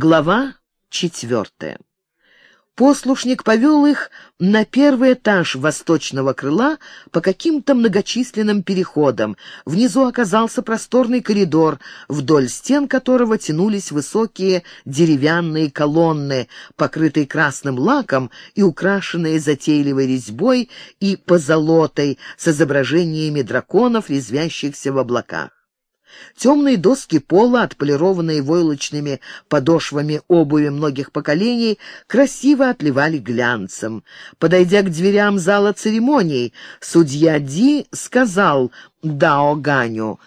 Глава четвертая. Послушник повел их на первый этаж восточного крыла по каким-то многочисленным переходам. Внизу оказался просторный коридор, вдоль стен которого тянулись высокие деревянные колонны, покрытые красным лаком и украшенные затейливой резьбой и позолотой с изображениями драконов, резвящихся в облаках. Темные доски пола, отполированные войлочными подошвами обуви многих поколений, красиво отливали глянцем. Подойдя к дверям зала церемоний, судья Ди сказал Дао Ганю,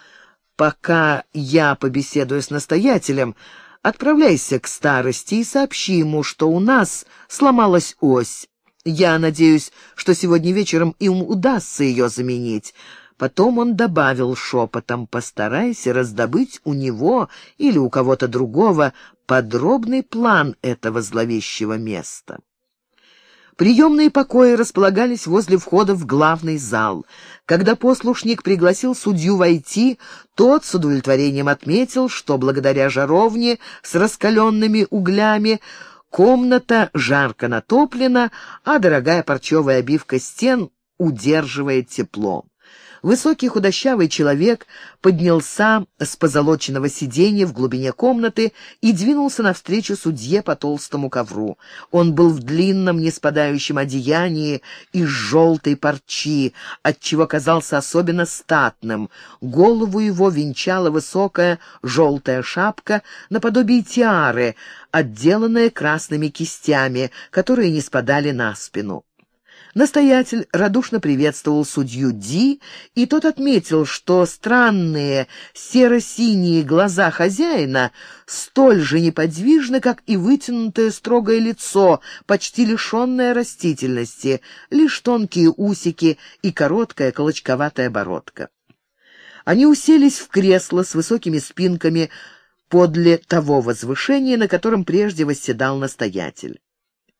«Пока я побеседую с настоятелем, отправляйся к старости и сообщи ему, что у нас сломалась ось. Я надеюсь, что сегодня вечером им удастся ее заменить». Потом он добавил шепотом, постарайся раздобыть у него или у кого-то другого подробный план этого зловещего места. Приемные покои располагались возле входа в главный зал. Когда послушник пригласил судью войти, тот с удовлетворением отметил, что благодаря жаровне с раскаленными углями комната жарко натоплена, а дорогая парчевая обивка стен удерживает тепло. Высокий худощавый человек поднялся с позолоченного сиденья в глубине комнаты и двинулся навстречу судье по толстому ковру. Он был в длинном, неспадающем одеянии из желтой парчи, отчего казался особенно статным. Голову его венчала высокая желтая шапка наподобие тиары, отделанная красными кистями, которые не спадали на спину. Настоятель радушно приветствовал судью Ди, и тот отметил, что странные серо-синие глаза хозяина столь же неподвижны, как и вытянутое строгое лицо, почти лишенное растительности, лишь тонкие усики и короткая колочковатая бородка. Они уселись в кресло с высокими спинками подле того возвышения, на котором прежде восседал настоятель.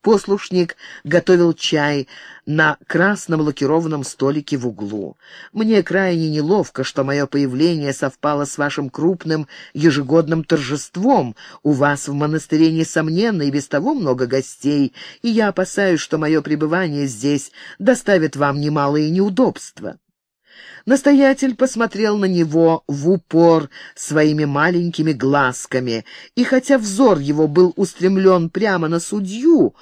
Послушник готовил чай на красном лакированном столике в углу. Мне крайне неловко, что мое появление совпало с вашим крупным ежегодным торжеством. У вас в монастыре, несомненно, и без того много гостей, и я опасаюсь, что мое пребывание здесь доставит вам немалые неудобства. Настоятель посмотрел на него в упор своими маленькими глазками, и хотя взор его был устремлен прямо на судью,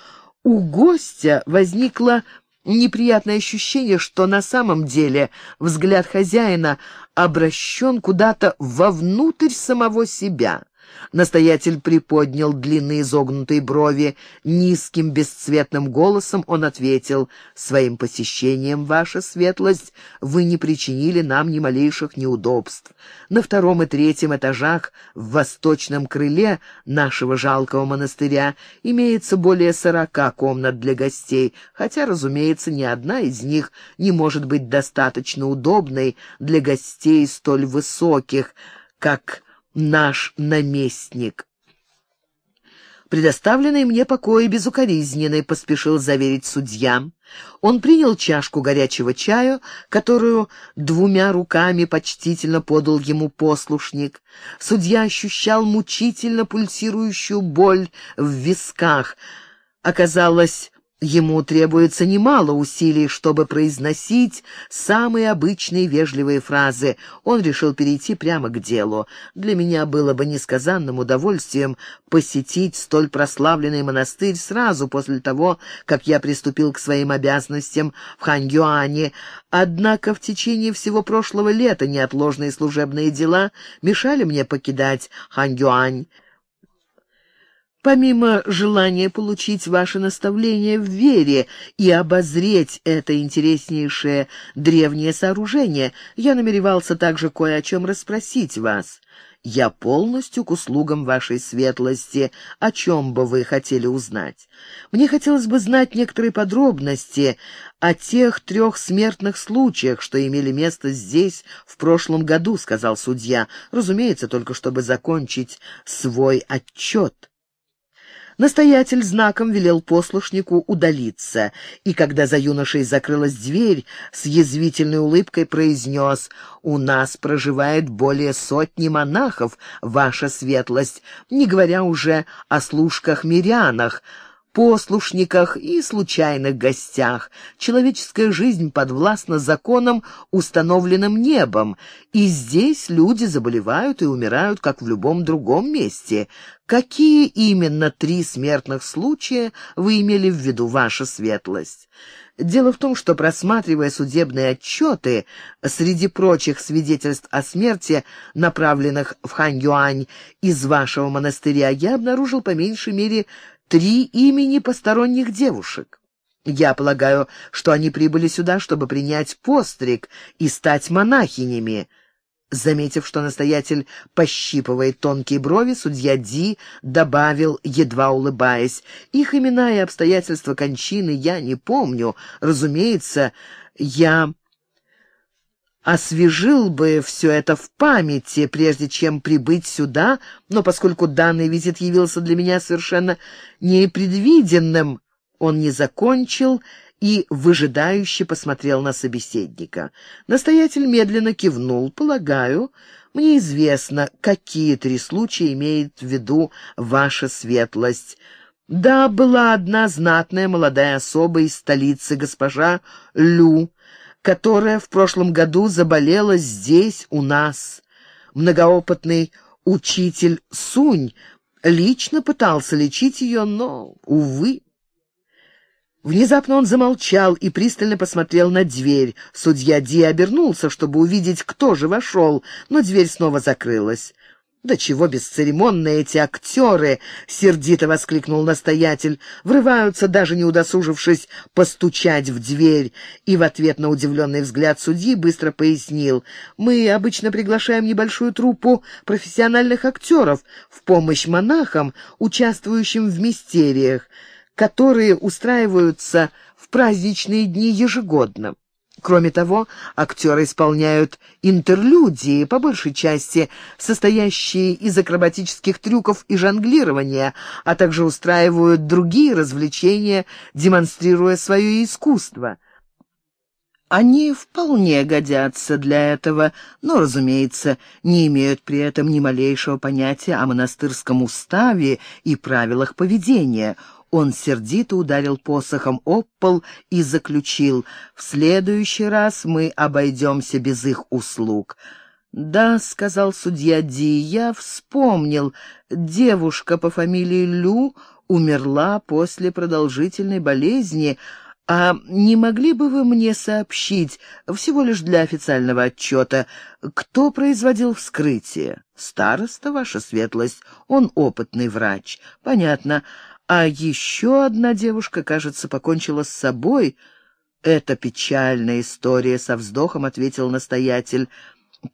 у гостя возникло неприятное ощущение, что на самом деле взгляд хозяина обращен куда-то вовнутрь самого себя. Настоятель приподнял длинные изогнутые брови. Низким бесцветным голосом он ответил, «Своим посещением, ваша светлость, вы не причинили нам ни малейших неудобств. На втором и третьем этажах в восточном крыле нашего жалкого монастыря имеется более сорока комнат для гостей, хотя, разумеется, ни одна из них не может быть достаточно удобной для гостей столь высоких, как наш наместник. Предоставленный мне покои безукоризненный, поспешил заверить судья. Он принял чашку горячего чаю, которую двумя руками почтительно подал ему послушник. Судья ощущал мучительно пульсирующую боль в висках. Оказалось, Ему требуется немало усилий, чтобы произносить самые обычные вежливые фразы. Он решил перейти прямо к делу. Для меня было бы несказанным удовольствием посетить столь прославленный монастырь сразу после того, как я приступил к своим обязанностям в Ханьюане. Однако в течение всего прошлого лета неотложные служебные дела мешали мне покидать Ханьюань. Помимо желания получить ваше наставление в вере и обозреть это интереснейшее древнее сооружение, я намеревался также кое о чем расспросить вас. Я полностью к услугам вашей светлости, о чем бы вы хотели узнать. Мне хотелось бы знать некоторые подробности о тех трех смертных случаях, что имели место здесь в прошлом году, сказал судья, разумеется, только чтобы закончить свой отчет. Настоятель знаком велел послушнику удалиться, и когда за юношей закрылась дверь, с язвительной улыбкой произнес «У нас проживает более сотни монахов, ваша светлость, не говоря уже о служках-мирянах, послушниках и случайных гостях. Человеческая жизнь подвластна законам, установленным небом, и здесь люди заболевают и умирают, как в любом другом месте. Какие именно три смертных случая вы имели в виду, ваша светлость? Дело в том, что, просматривая судебные отчеты, среди прочих свидетельств о смерти, направленных в Хань-Юань из вашего монастыря, я обнаружил по меньшей мере три имени посторонних девушек. Я полагаю, что они прибыли сюда, чтобы принять постриг и стать монахинями. Заметив, что настоятель пощипывает тонкие брови, судья Ди добавил, едва улыбаясь, «Их имена и обстоятельства кончины я не помню. Разумеется, я освежил бы все это в памяти, прежде чем прибыть сюда, но поскольку данный визит явился для меня совершенно непредвиденным, он не закончил и выжидающе посмотрел на собеседника. Настоятель медленно кивнул. «Полагаю, мне известно, какие три случая имеет в виду ваша светлость». Да, была одна знатная молодая особа из столицы, госпожа Лю, которая в прошлом году заболела здесь, у нас. Многоопытный учитель Сунь лично пытался лечить ее, но, увы. Внезапно он замолчал и пристально посмотрел на дверь. Судья Ди обернулся, чтобы увидеть, кто же вошел, но дверь снова закрылась. «Да чего бесцеремонные эти актеры!» — сердито воскликнул настоятель. «Врываются, даже не удосужившись постучать в дверь». И в ответ на удивленный взгляд судьи быстро пояснил. «Мы обычно приглашаем небольшую труппу профессиональных актеров в помощь монахам, участвующим в мистериях, которые устраиваются в праздничные дни ежегодно». Кроме того, актеры исполняют интерлюдии, по большей части состоящие из акробатических трюков и жонглирования, а также устраивают другие развлечения, демонстрируя свое искусство. Они вполне годятся для этого, но, разумеется, не имеют при этом ни малейшего понятия о монастырском уставе и правилах поведения – он сердито ударил посохом об пол и заключил, «В следующий раз мы обойдемся без их услуг». «Да», — сказал судья Ди, — «я вспомнил. Девушка по фамилии Лю умерла после продолжительной болезни. А не могли бы вы мне сообщить, всего лишь для официального отчета, кто производил вскрытие? Староста, ваша светлость, он опытный врач. Понятно. А еще одна девушка, кажется, покончила с собой. «Это печальная история», — со вздохом ответил настоятель.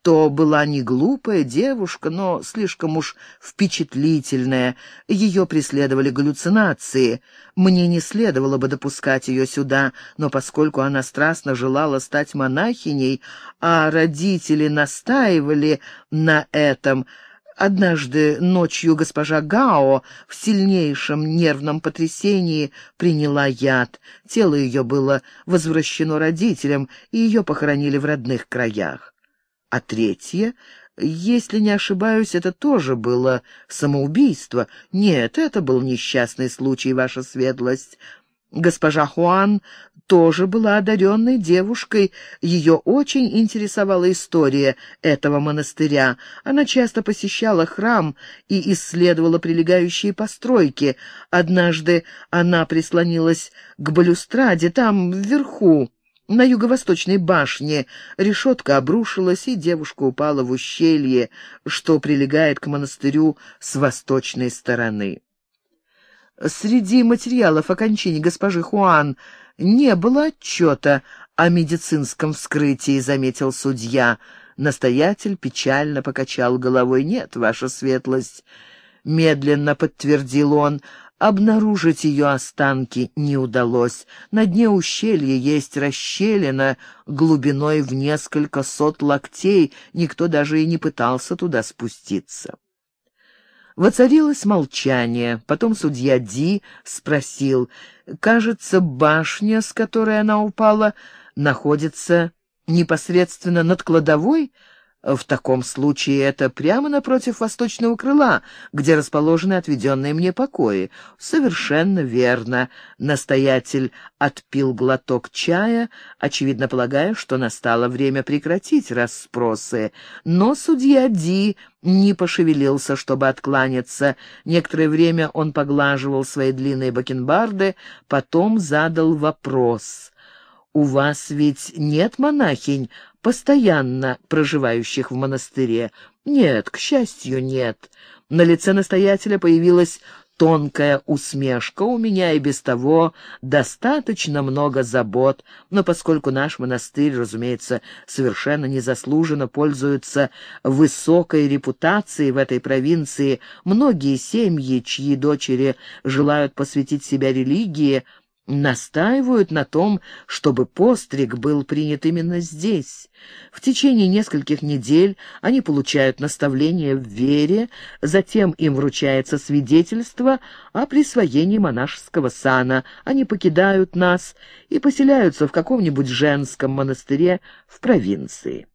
То была не глупая девушка, но слишком уж впечатлительная. Ее преследовали галлюцинации. Мне не следовало бы допускать ее сюда, но поскольку она страстно желала стать монахиней, а родители настаивали на этом, Однажды ночью госпожа Гао в сильнейшем нервном потрясении приняла яд. Тело ее было возвращено родителям, и ее похоронили в родных краях. А третье, если не ошибаюсь, это тоже было самоубийство. Нет, это был несчастный случай, ваша светлость. Госпожа Хуан тоже была одаренной девушкой. Ее очень интересовала история этого монастыря. Она часто посещала храм и исследовала прилегающие постройки. Однажды она прислонилась к балюстраде там, вверху, на юго-восточной башне. Решетка обрушилась, и девушка упала в ущелье, что прилегает к монастырю с восточной стороны. Среди материалов о кончине госпожи Хуан не было отчета о медицинском вскрытии, заметил судья. Настоятель печально покачал головой. «Нет, ваша светлость», — медленно подтвердил он, — «обнаружить ее останки не удалось. На дне ущелья есть расщелина глубиной в несколько сот локтей, никто даже и не пытался туда спуститься». Воцарилось молчание. Потом судья Ди спросил, «Кажется, башня, с которой она упала, находится непосредственно над кладовой?» В таком случае это прямо напротив восточного крыла, где расположены отведенные мне покои. Совершенно верно. Настоятель отпил глоток чая, очевидно полагая, что настало время прекратить расспросы. Но судья Ди не пошевелился, чтобы откланяться. Некоторое время он поглаживал свои длинные бакенбарды, потом задал вопрос. «У вас ведь нет монахинь, постоянно проживающих в монастыре. Нет, к счастью, нет. На лице настоятеля появилась тонкая усмешка. У меня и без того достаточно много забот, но поскольку наш монастырь, разумеется, совершенно незаслуженно пользуется высокой репутацией в этой провинции, многие семьи, чьи дочери желают посвятить себя религии, настаивают на том, чтобы постриг был принят именно здесь. В течение нескольких недель они получают наставление в вере, затем им вручается свидетельство о присвоении монашеского сана. Они покидают нас и поселяются в каком-нибудь женском монастыре в провинции.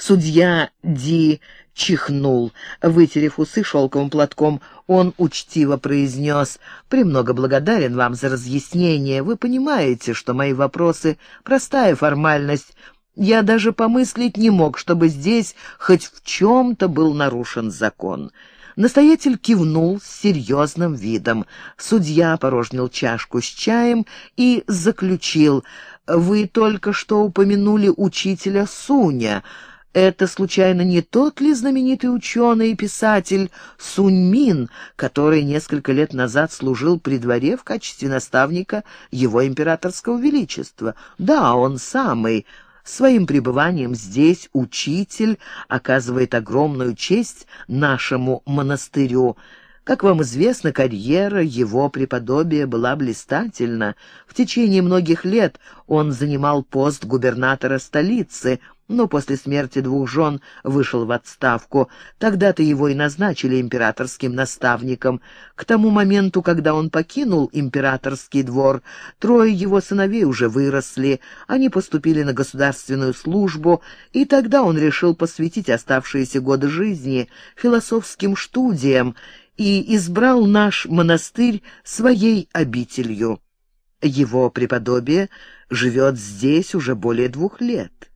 Судья Ди чихнул. Вытерев усы шелковым платком, он учтиво произнес «Премного благодарен вам за разъяснение. Вы понимаете, что мои вопросы — простая формальность. Я даже помыслить не мог, чтобы здесь хоть в чем-то был нарушен закон». Настоятель кивнул с серьезным видом. Судья порожнил чашку с чаем и заключил «Вы только что упомянули учителя Суня». Это, случайно, не тот ли знаменитый ученый и писатель Суньмин, который несколько лет назад служил при дворе в качестве наставника его императорского величества? Да, он самый. Своим пребыванием здесь учитель оказывает огромную честь нашему монастырю. Как вам известно, карьера его преподобия была блистательна. В течение многих лет он занимал пост губернатора столицы, но после смерти двух жен вышел в отставку. Тогда-то его и назначили императорским наставником. К тому моменту, когда он покинул императорский двор, трое его сыновей уже выросли, они поступили на государственную службу, и тогда он решил посвятить оставшиеся годы жизни философским студиям и избрал наш монастырь своей обителью. Его преподобие живет здесь уже более двух лет.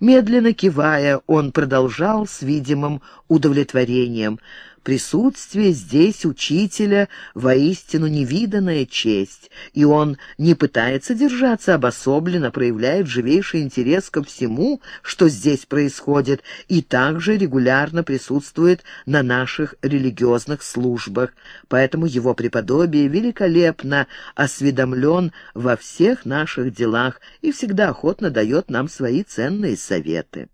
Медленно кивая, он продолжал с видимым удовлетворением. Присутствие здесь учителя воистину невиданная честь, и он не пытается держаться обособленно, проявляет живейший интерес ко всему, что здесь происходит, и также регулярно присутствует на наших религиозных службах. Поэтому его преподобие великолепно осведомлен во всех наших делах и всегда охотно дает нам свои ценные советы.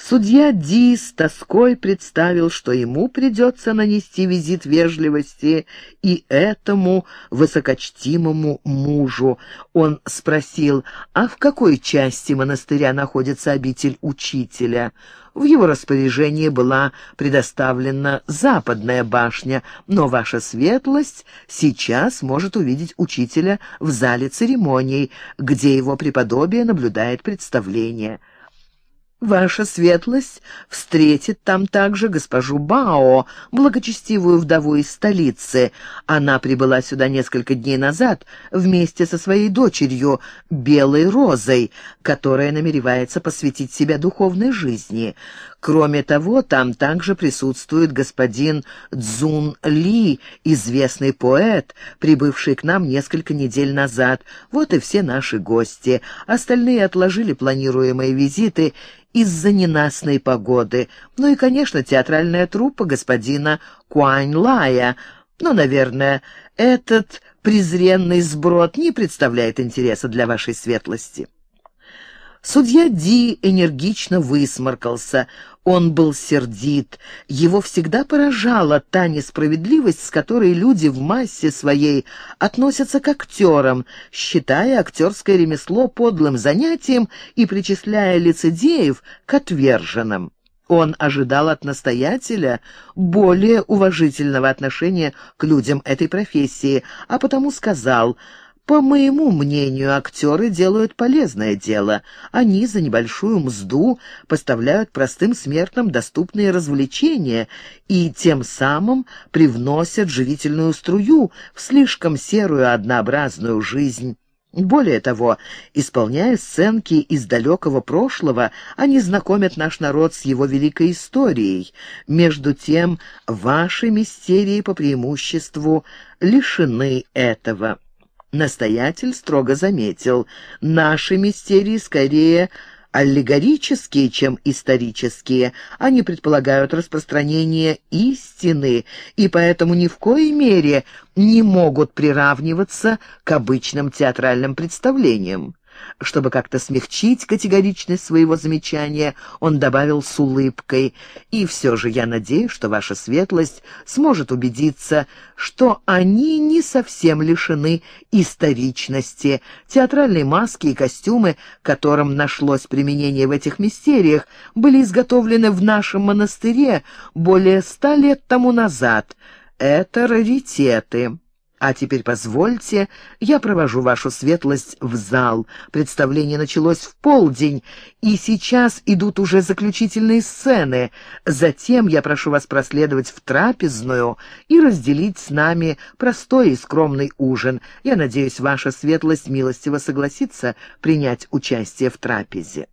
Судья Ди с тоской представил, что ему придется нанести визит вежливости и этому высокочтимому мужу. Он спросил, а в какой части монастыря находится обитель учителя? В его распоряжении была предоставлена западная башня, но ваша светлость сейчас может увидеть учителя в зале церемоний, где его преподобие наблюдает представление. Ваша светлость встретит там также госпожу Бао, благочестивую вдову из столицы. Она прибыла сюда несколько дней назад вместе со своей дочерью, Белой Розой, которая намеревается посвятить себя духовной жизни. Кроме того, там также присутствует господин Цзун Ли, известный поэт, прибывший к нам несколько недель назад. Вот и все наши гости. Остальные отложили планируемые визиты из-за ненастной погоды. Ну и, конечно, театральная труппа господина Куань Лая. Но, наверное, этот презренный сброд не представляет интереса для вашей светлости. Судья Ди энергично высморкался. Он был сердит. Его всегда поражала та несправедливость, с которой люди в массе своей относятся к актерам, считая актерское ремесло подлым занятием и причисляя лицедеев к отверженным. Он ожидал от настоятеля более уважительного отношения к людям этой профессии, а потому сказал по моему мнению, актеры делают полезное дело. Они за небольшую мзду поставляют простым смертным доступные развлечения и тем самым привносят живительную струю в слишком серую однообразную жизнь. Более того, исполняя сценки из далекого прошлого, они знакомят наш народ с его великой историей. Между тем, ваши мистерии по преимуществу лишены этого. Настоятель строго заметил, наши мистерии скорее аллегорические, чем исторические. Они предполагают распространение истины и поэтому ни в коей мере не могут приравниваться к обычным театральным представлениям. Чтобы как-то смягчить категоричность своего замечания, он добавил с улыбкой, «И все же я надеюсь, что ваша светлость сможет убедиться, что они не совсем лишены историчности. Театральные маски и костюмы, которым нашлось применение в этих мистериях, были изготовлены в нашем монастыре более ста лет тому назад. Это раритеты». А теперь позвольте, я провожу вашу светлость в зал. Представление началось в полдень, и сейчас идут уже заключительные сцены. Затем я прошу вас проследовать в трапезную и разделить с нами простой и скромный ужин. Я надеюсь, ваша светлость милостиво согласится принять участие в трапезе.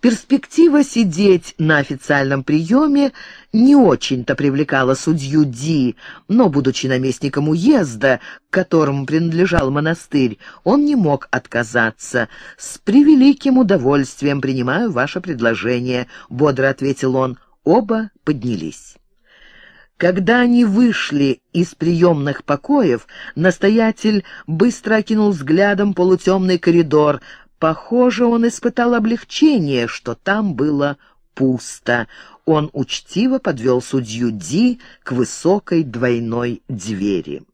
Перспектива сидеть на официальном приеме не очень-то привлекала судью Ди, но, будучи наместником уезда, к которому принадлежал монастырь, он не мог отказаться. «С превеликим удовольствием принимаю ваше предложение», — бодро ответил он. Оба поднялись. Когда они вышли из приемных покоев, настоятель быстро окинул взглядом полутемный коридор, Похоже, он испытал облегчение, что там было пусто. Он учтиво подвел судью Ди к высокой двойной двери.